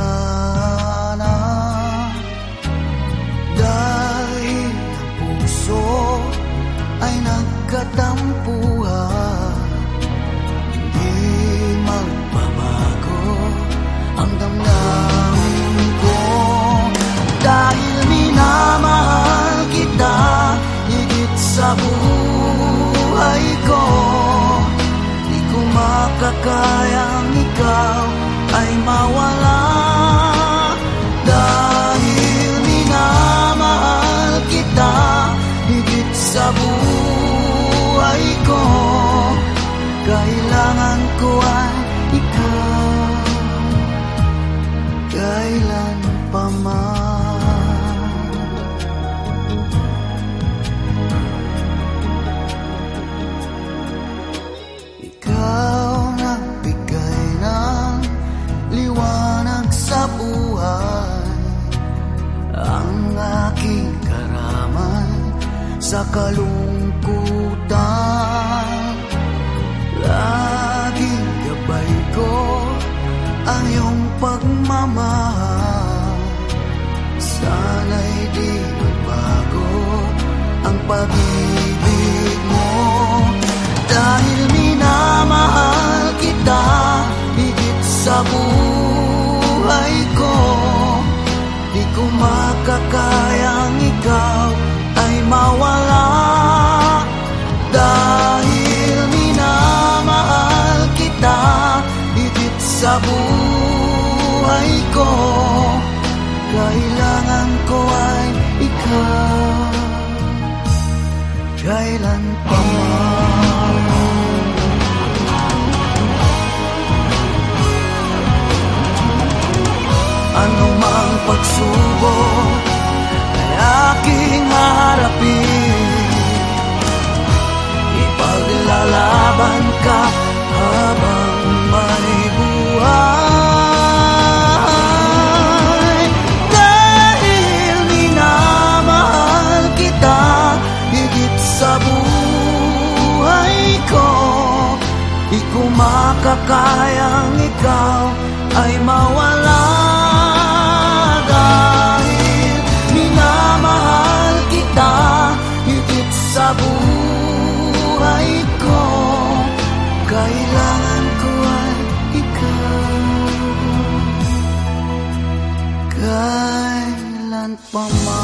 sana Dahil puso ay nagkatampuhan Hindi magbabago ang damdamin ko. Dahil minamahal kita higit sa buhay ko Di ko makakayang ikaw ay mawala. Sa kalungkutan. Laging gabay ko ang iyong pagmamahal. Sana'y di magbago ang pag-ibig mo. Dahil minamahal kita higit sa buhay sa buhay ko. Kailangan ko ay ikaw. Kailan pa? Ano mang pagsubok ay aking harapin makakayang ikaw ay mawala Dahil minamahal kita higit sa buhay ko. Kailangan ko ay ikaw. Kailan pa man